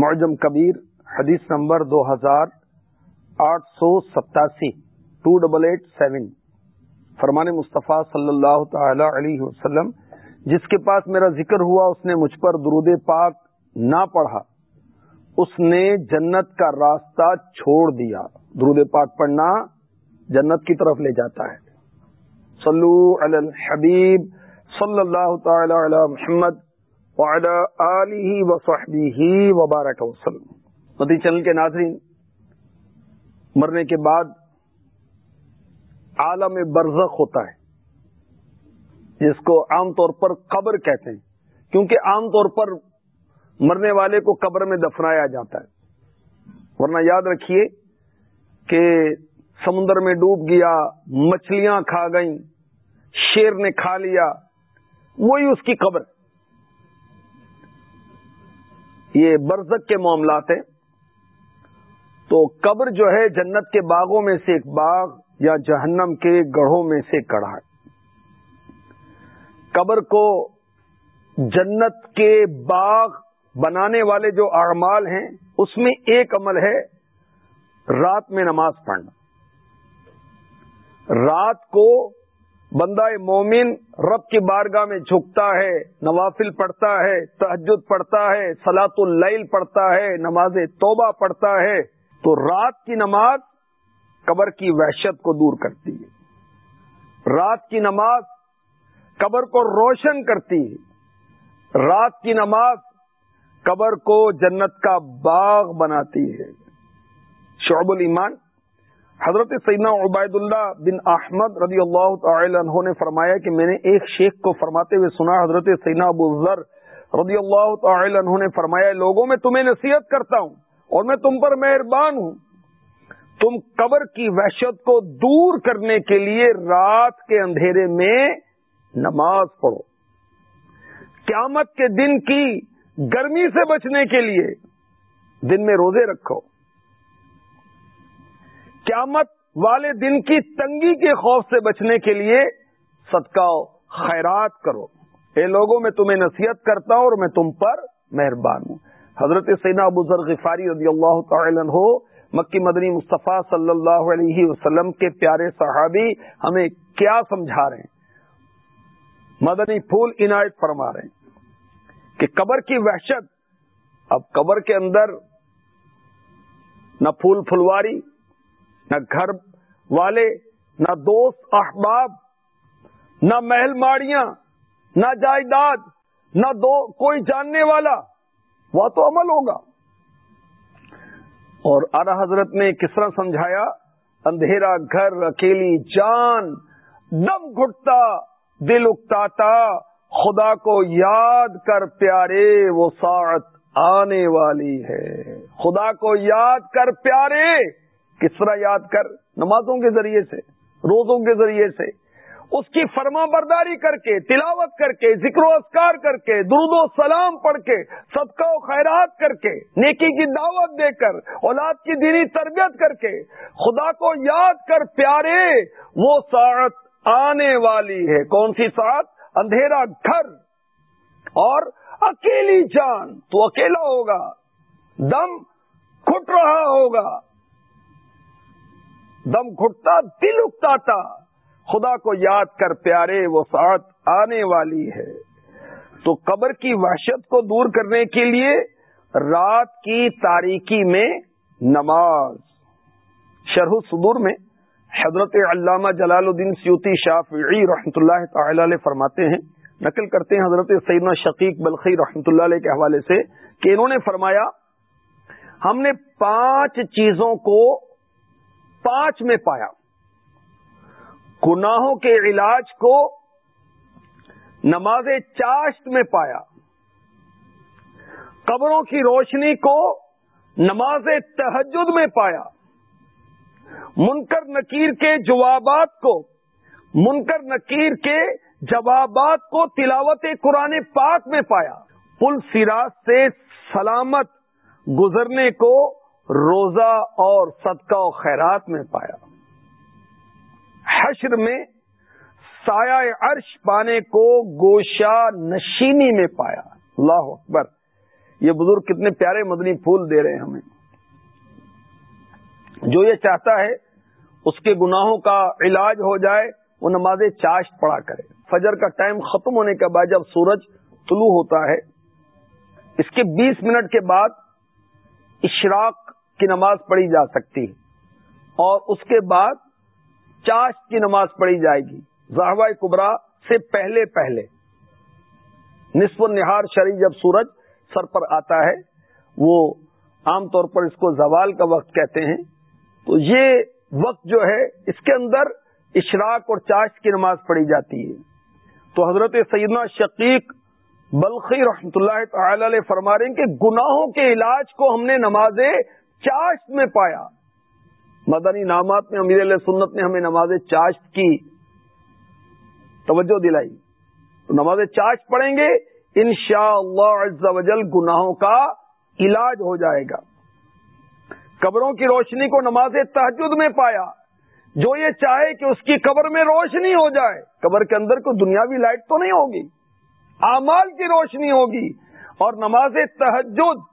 معجم کبیر، حدیث نمبر دو ہزار آٹھ سو ستاسی ٹو ڈبل ایٹ سیون فرمان مصطفیٰ صلی اللہ تعالی علیہ وسلم، جس کے پاس میرا ذکر ہوا، اس نے مجھ پر درود پاک نہ پڑھا، اس نے جنت کا راستہ چھوڑ دیا۔ درود پاک پڑھنا جنت کی طرف لے جاتا ہے۔ صلو علی الحبیب صلی اللہ تعالی علی محمد۔ وبارک وسلم۔ مدی چینل کے ناظرین، مرنے کے بعد عالم برزخ ہوتا ہے، جس کو عام طور پر قبر کہتے ہیں، کیونکہ عام طور پر مرنے والے کو قبر میں دفنایا جاتا ہے۔ ورنہ یاد رکھیے کہ سمندر میں ڈوب گیا، مچھلیاں کھا گئیں، شیر نے کھا لیا، وہی اس کی قبر۔ یہ برزک کے معاملات ہیں۔ تو قبر جو ہے جنت کے باغوں میں سے ایک باغ یا جہنم کے گڑھوں میں سے کڑا ہے۔ قبر کو جنت کے باغ بنانے والے جو اعمال ہیں، اس میں ایک عمل ہے، رات میں نماز پڑھنا۔ رات کو بندہ مومن رب کی بارگاہ میں جھکتا ہے، نوافل پڑھتا ہے تحجد پڑھتا ہے سلاۃ اللیل پڑھتا ہے، نماز توبہ پڑھتا ہے، تو رات کی نماز قبر کی وحشت کو دور کرتی ہے۔ رات کی نماز قبر کو روشن کرتی ہے۔ رات کی نماز قبر کو جنت کا باغ بناتی ہے۔ شعب الایمان حضرت سیدنا عبید اللہ بن احمد رضی اللہ تعالی عنہ نے فرمایا کہ میں نے ایک شیخ کو فرماتے ہوئے سنا، حضرت سیدنا ابو ذر رضی اللہ تعالی عنہ نے فرمایا، لوگوں میں تمہیں نصیحت کرتا ہوں اور میں تم پر مہربان ہوں۔ تم قبر کی وحشت کو دور کرنے کے لیے رات کے اندھیرے میں نماز پڑھو۔ قیامت کے دن کی گرمی سے بچنے کے لیے دن میں روزے رکھو۔ قیامت والے دن کی تنگی کے خوف سے بچنے کے لیے صدقہ خیرات کرو۔ اے لوگوں، میں تمہیں نصیحت کرتا ہوں اور میں تم پر مہربان ہوں۔ حضرت سینا ابو ذر غفاری رضی اللہ تعالی عنہ، مکی مدنی مصطفیٰ صلی اللہ علیہ وسلم کے پیارے صحابی ہمیں کیا سمجھا رہے ہیں؟ مدنی پھول عنایت فرما رہے ہیں کہ قبر کی وحشت، اب قبر کے اندر نہ پھول پھلواری نہ گھر والے، نہ دوست، احباب، نہ محل ماڑیاں، نہ جائیداد، نہ دو، کوئی جاننے والا، وہ تو عمل ہوگا۔ اور آرا حضرت نے کس طرح سمجھایا؟ اندھیرا گھر، اکیلی جان، دم گھٹتا، دل اکتاتا، خدا کو یاد کر پیارے، وہ ساعت آنے والی ہے۔ خدا کو یاد کر پیارے۔ کس طرح یاد کر؟ نمازوں کے ذریعے سے، روزوں کے ذریعے سے۔ اس کی فرما برداری کر کے، تلاوت کر کے، ذکر و اسکار کر کے، درود و سلام پڑھ کے، صدقہ و خیرات کر کے، نیکی کی دعوت دے کر، اولاد کی دینی تربیت کر کے، خدا کو یاد کر پیارے، وہ ساعت آنے والی ہے۔ کون سی ساعت؟ اندھیرا گھر۔ اور اکیلی جان، تو اکیلا ہوگا، دم کھٹ رہا ہوگا۔ دم گھٹتا، دل اکتا خدا کو یاد کر پیارے، وہ ساتھ آنے والی ہے۔ تو قبر کی وحشت کو دور کرنے کے لیے رات کی تاریکی میں نماز۔ شرح صدور میں حضرت علامہ جلال الدین سیوتی شافعی رحمۃ اللہ تعالی علیہ فرماتے ہیں۔ نقل کرتے ہیں حضرت سیدنا شقیق بلخی رحمۃ اللہ علیہ کے حوالے سے کہ انہوں نے فرمایا، ہم نے پانچ چیزوں کو پانچ میں پایا۔ گناہوں کے علاج کو نماز چاشت میں پایا۔ قبروں کی روشنی کو نماز تحجد میں پایا۔ منکر نکیر کے جوابات کو، منکر نکیر کے جوابات کو تلاوت قرآن پاک میں پایا۔ پل سراج سے سلامت گزرنے کو روزہ اور صدقہ و خیرات میں پایا۔ حشر میں سایہ عرش پانے کو گوشا نشینی میں پایا۔ اللہ اکبر۔ یہ بزرگ کتنے پیارے مدنی پھول دے رہے ہیں ہمیں۔ جو یہ چاہتا ہے اس کے گناہوں کا علاج ہو جائے، وہ نماز چاشت پڑا کرے۔ فجر کا ٹائم ختم ہونے کے بعد جب سورج طلوع ہوتا ہے، اس کے بیس منٹ کے بعد اشراق کی نماز پڑھی جا سکتی ہے اور اس کے بعد چاشت کی نماز پڑھی جائے گی زہوا کبرا سے پہلے پہلے نصف النہار شریف جب سورج سر پر آتا ہے وہ عام طور پر اس کو زوال کا وقت کہتے ہیں تو یہ وقت جو ہے اس کے اندر اشراق اور چاش کی نماز پڑھی جاتی ہے تو حضرت سیدنا شقیق بلخی رحمت اللہ تعالی علیہ فرما رہے ہیں کہ گناہوں کے علاج کو ہم نے نماز چاشت میں پایا۔ مدنی نامات میں امیر علیہ سنت نے ہمیں نماز چاشت کی توجہ دلائی۔ تو نماز چاشت پڑھیں گے ان شاء اللہ گناہوں کا علاج ہو جائے گا۔ قبروں کی روشنی کو نماز تحجد میں پایا۔ جو یہ چاہے کہ اس کی قبر میں روشنی ہو جائے، قبر کے اندر کوئی دنیاوی لائٹ تو نہیں ہوگی۔ اعمال کی روشنی ہوگی۔ اور نماز تحجد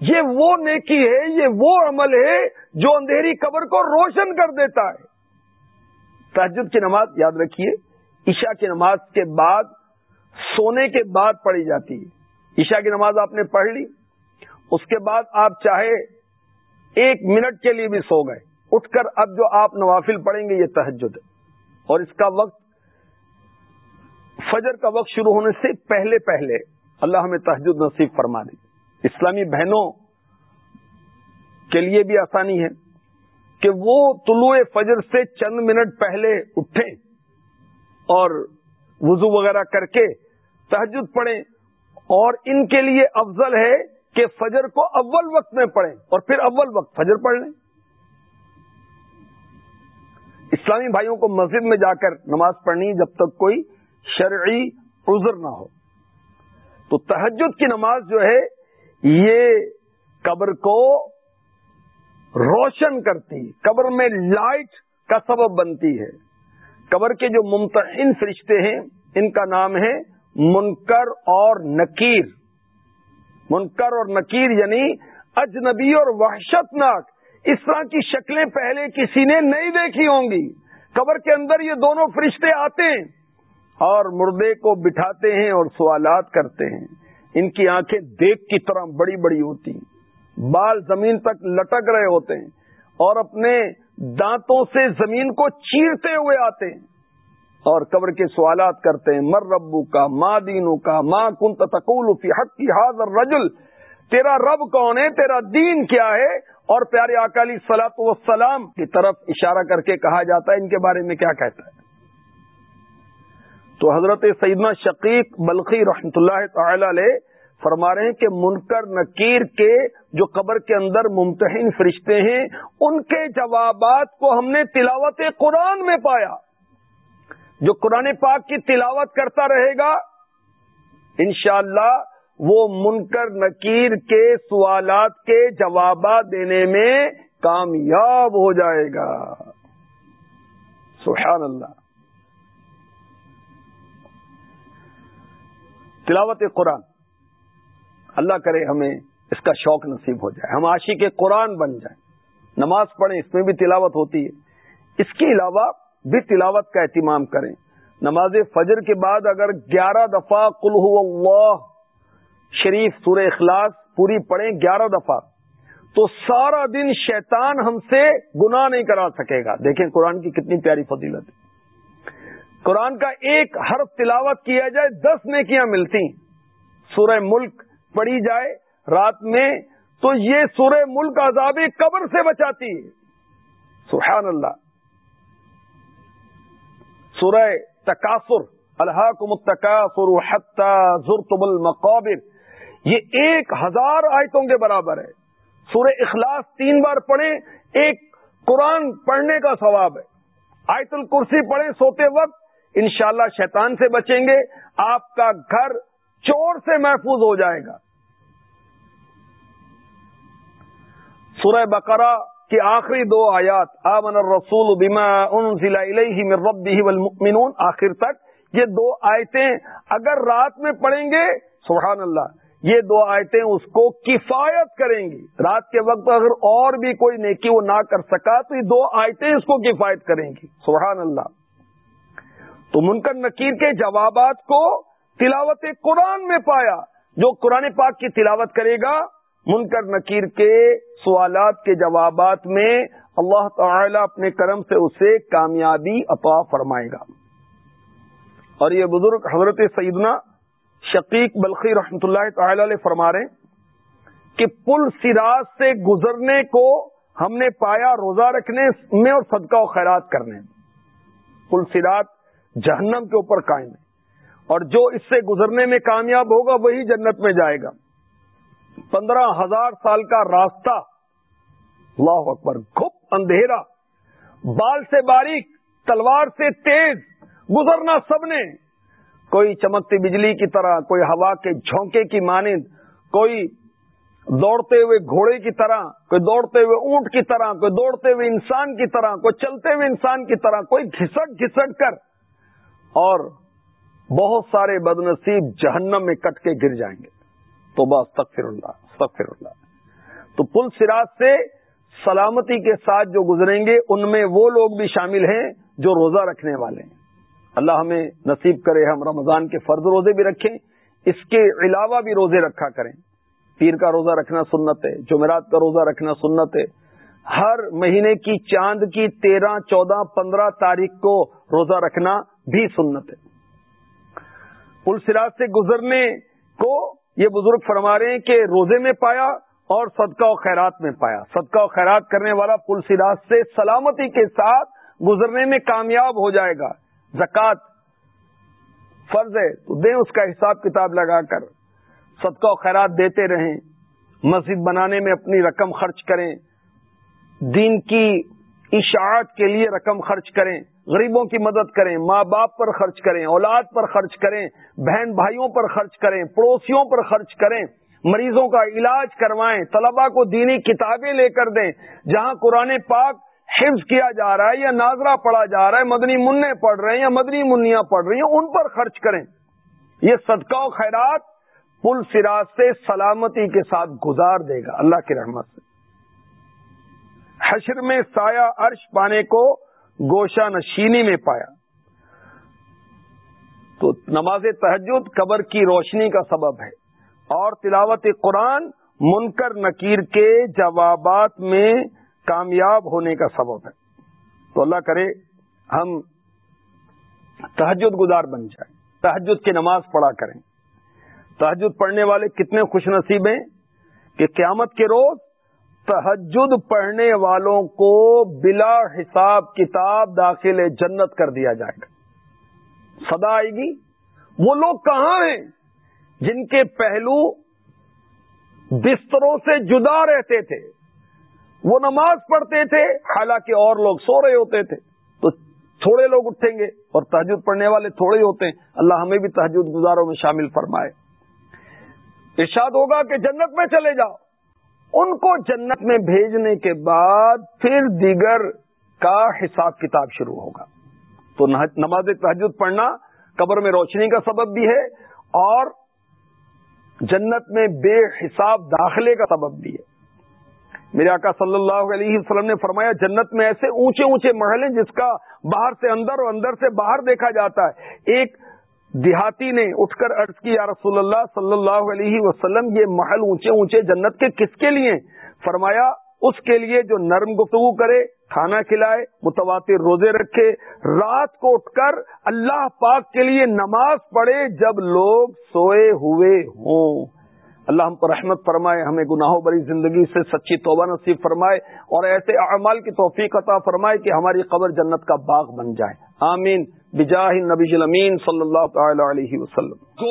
یہ وہ نیکی ہے، یہ وہ عمل ہے جو اندھیری قبر کو روشن کر دیتا ہے۔ تحجد کی نماز یاد رکھیے، عشاء کی نماز کے بعد سونے کے بعد پڑھی جاتی ہے۔ عشاء کی نماز آپ نے پڑھ لی، اس کے بعد آپ چاہے ایک منٹ کے لیے بھی سو گئے۔ اٹھ کر اب جو آپ نوافل پڑھیں گے، یہ تحجد ہے۔ اور اس کا وقت، فجر کا وقت شروع ہونے سے پہلے پہلے اللہ ہمیں تحجد نصیب فرما دی اسلامی بہنوں کے لیے بھی آسانی ہے کہ وہ طلوع فجر سے چند منٹ پہلے اٹھیں اور وضو وغیرہ کر کے تحجد پڑھیں اور ان کے لیے افضل ہے کہ فجر کو اول وقت میں پڑھیں اور پھر اول وقت فجر پڑھ لیں۔ اسلامی بھائیوں کو مسجد میں جا کر نماز پڑھنی جب تک کوئی شرعی عذر نہ ہو۔ تو تحجد کی نماز جو ہے یہ قبر کو روشن کرتی قبر میں لائٹ کا سبب بنتی ہے۔ قبر کے جو ممتحن فرشتے ہیں، ان کا نام ہے منکر اور نکیر۔ منکر اور نکیر یعنی اجنبی اور وحشت ناک اس طرح کی شکلیں پہلے کسی نے نہیں دیکھی ہوں گی۔ قبر کے اندر یہ دونوں فرشتے آتے ہیں اور مردے کو بٹھاتے ہیں اور سوالات کرتے ہیں۔ ان کی آنکھیں دیکھ کی طرح بڑی بڑی ہوتی ہیں۔ بال زمین تک لٹک رہے ہوتے ہیں اور اپنے دانتوں سے زمین کو چیرتے ہوئے آتے ہیں اور قبر کے سوالات کرتے ہیں، مر ربو کا ماں دینو کا ماں کن تقول فی حق کی حاضر رجل تیرا رب کون ہے؟ تیرا دین کیا ہے؟ اور پیارے اکالی سلاط وسلام کی طرف اشارہ کر کے کہا جاتا ہے، ان کے بارے میں کیا کہتا ہے؟ تو حضرت سیدنا شقیق بلخی رحمت اللہ تعالی علیہ فرما رہے ہیں کہ منکر نکیر کے جو قبر کے اندر ممتحن فرشتے ہیں، ان کے جوابات کو ہم نے تلاوت قرآن میں پایا۔ جو قرآن پاک کی تلاوت کرتا رہے گا، انشاءاللہ اللہ وہ منکر نکیر کے سوالات کے جوابات دینے میں کامیاب ہو جائے گا۔ سبحان اللہ۔ تلاوت قرآن۔ اللہ کرے ہمیں اس کا شوق نصیب ہو جائے، ہم عاشی کے قرآن بن جائیں۔ نماز پڑھیں، اس میں بھی تلاوت ہوتی ہے۔ اس کے علاوہ بھی تلاوت کا اہتمام کریں۔ نماز فجر کے بعد اگر گیارہ دفعہ کل اللہ شریف سور اخلاص پوری پڑھیں گیارہ دفعہ، تو سارا دن شیطان ہم سے گناہ نہیں کرا سکے گا۔ دیکھیں قرآن کی کتنی پیاری فضیلت ہے۔ قرآن کا ایک حرف تلاوت کیا جائے، دس نیکیاں ملتی سورہ ملک پڑھی جائے رات میں، تو یہ سورہ ملک عذاب قبر سے بچاتی ہے۔ سبحان اللہ۔ سورہ تکاثر الحاق متکاثر حتی زرتم المقابر۔ یہ ایک ہزار آیتوں کے برابر ہے۔ سورہ اخلاص تین بار پڑھیں، ایک قرآن پڑھنے کا ثواب ہے۔ آیت الکرسی پڑھیں، سوتے وقت انشاءاللہ شیطان سے بچیں گے، آپ کا گھر چور سے محفوظ ہو جائے گا۔ سورہ بقرہ کی آخری دو آیات، آمن الرسول بما انزل الیہ من ربہ والمؤمنون۔ آخر تک یہ دو آیتیں اگر رات میں پڑھیں گے سبحان اللہ یہ دو آیتیں اس کو کفایت کریں گی۔ رات کے وقت اگر اور بھی کوئی نیکی وہ نہ کر سکا، تو یہ دو آیتیں اس کو کفایت کریں گی۔ سبحان اللہ تو منکر نکیر کے جوابات کو تلاوت قرآن میں پایا، جو قرآن پاک کی تلاوت کرے گا۔ منکر نکیر کے سوالات کے جوابات میں اللہ تعالی اپنے کرم سے اسے کامیابی عطا فرمائے گا۔ اور یہ بزرگ حضرت سیدنا شقیق بلخی رحمت اللہ تعالی علیہ فرما رہے کہ پل سراج سے گزرنے کو ہم نے پایا روزہ رکھنے میں اور صدقہ و خیرات کرنے پل سراج جہنم کے اوپر قائم ہے۔ اور جو اس سے گزرنے میں کامیاب ہوگا، وہی جنت میں جائے گا۔ پندرہ ہزار سال کا راستہ۔ اللہ اکبر گپ اندھیرا۔ بال سے باریک، تلوار سے تیز، گزرنا سب نے۔ کوئی چمکتی بجلی کی طرح، کوئی ہوا کے جھونکے کی مانند، کوئی دوڑتے ہوئے گھوڑے کی طرح، کوئی دوڑتے ہوئے اونٹ کی طرح، کوئی دوڑتے ہوئے انسان کی طرح، کوئی چلتے ہوئے انسان کی طرح، کوئی گھسٹ گھسٹ کر اور بہت سارے بد نصیب جہنم میں کٹ کے گر جائیں گے۔ تو بس تخر اللہ تخر اللہ۔ تو پل سراج سے سلامتی کے ساتھ جو گزریں گے، ان میں وہ لوگ بھی شامل ہیں جو روزہ رکھنے والے ہیں۔ اللہ ہمیں نصیب کرے، ہم رمضان کے فرد روزے بھی رکھیں، اس کے علاوہ بھی روزے رکھا کریں۔ پیر کا روزہ رکھنا سنت ہے، جمعرات کا روزہ رکھنا سنت ہے۔ ہر مہینے کی چاند کی تیرہ، چودہ، پندرہ تاریخ کو روزہ رکھنا بھی سنت ہے۔ پل سراج سے گزرنے کو یہ بزرگ فرما رہے ہیں کہ روزے میں پایا اور صدقہ و خیرات میں پایا۔ صدقہ و خیرات کرنے والا پل سراج سے سلامتی کے ساتھ گزرنے میں کامیاب ہو جائے گا۔ زکوٰۃ فرض ہے، تو دیں اس کا حساب کتاب لگا کر۔ صدقہ و خیرات دیتے رہیں، مسجد بنانے میں اپنی رقم خرچ کریں۔ دین کی اشاعت کے لیے رقم خرچ کریں، غریبوں کی مدد کریں، ماں باپ پر خرچ کریں، اولاد پر خرچ کریں، بہن بھائیوں پر خرچ کریں، پڑوسیوں پر خرچ کریں، مریضوں کا علاج کروائیں طلبا کو دینی کتابیں لے کر دیں، جہاں قرآن پاک حفظ کیا جا رہا ہے یا ناظرہ پڑھا جا رہا ہے، مدنی منع پڑھ رہے ہیں یا مدنی منیا پڑھ رہی ہیں، ان پر خرچ کریں۔ یہ صدقہ و خیرات پل سراج سے سلامتی کے ساتھ گزار دے گا۔ اللہ کی رحمت سے۔ حشر میں سایہ عرش پانے کو گوشہ نشینی میں پایا۔ تو نماز تحجد قبر کی روشنی کا سبب ہے۔ اور تلاوت قرآن منکر نکیر کے جوابات میں کامیاب ہونے کا سبب ہے۔ تو اللہ کرے ہم تحجد گزار بن جائیں۔ تحجد کی نماز پڑھا کریں۔ تحجد پڑھنے والے کتنے خوش نصیب ہیں کہ قیامت کے روز تحجد پڑھنے والوں کو بلا حساب کتاب داخل جنت کر دیا جائے گا۔ سدا آئے گی۔ وہ لوگ کہاں ہیں؟ جن کے پہلو بستروں سے جدا رہتے تھے۔ وہ نماز پڑھتے تھے، حالانکہ اور لوگ سو رہے ہوتے تھے۔ تو تھوڑے لوگ اٹھیں گے اور تحجد پڑھنے والے تھوڑے ہی ہوتے ہیں۔ اللہ ہمیں بھی تحجد گزاروں میں شامل فرمائے۔ ارشاد ہوگا کہ جنت میں چلے جاؤ۔ ان کو جنت میں بھیجنے کے بعد پھر دیگر کا حساب کتاب شروع ہوگا۔ تو نماز تحجد پڑھنا قبر میں روشنی کا سبب بھی ہے اور جنت میں بے حساب داخلے کا سبب بھی ہے۔ میرے آقا صلی اللہ علیہ وسلم نے فرمایا، جنت میں ایسے اونچے اونچے محل ہیں جس کا باہر سے اندر اور اندر سے باہر دیکھا جاتا ہے۔ ایک دیہاتی نے اٹھ کر عرض کی، یا رسول اللہ صلی اللہ علیہ وسلم، یہ محل اونچے اونچے جنت کے کس کے لیے؟ فرمایا، اس کے لیے جو نرم گفتگو کرے، کھانا کھلائے، متواتر روزے رکھے، رات کو اٹھ کر اللہ پاک کے لیے نماز پڑھے جب لوگ سوئے ہوئے ہوں۔ اللہ ہم پر رحمت فرمائے، ہمیں گناہوں بری زندگی سے سچی توبہ نصیب فرمائے اور ایسے اعمال کی توفیق عطا فرمائے کہ ہماری قبر جنت کا باغ بن جائے۔ آمین۔ بجاہ نبی الامین صلی اللہ تعالی علیہ وسلم۔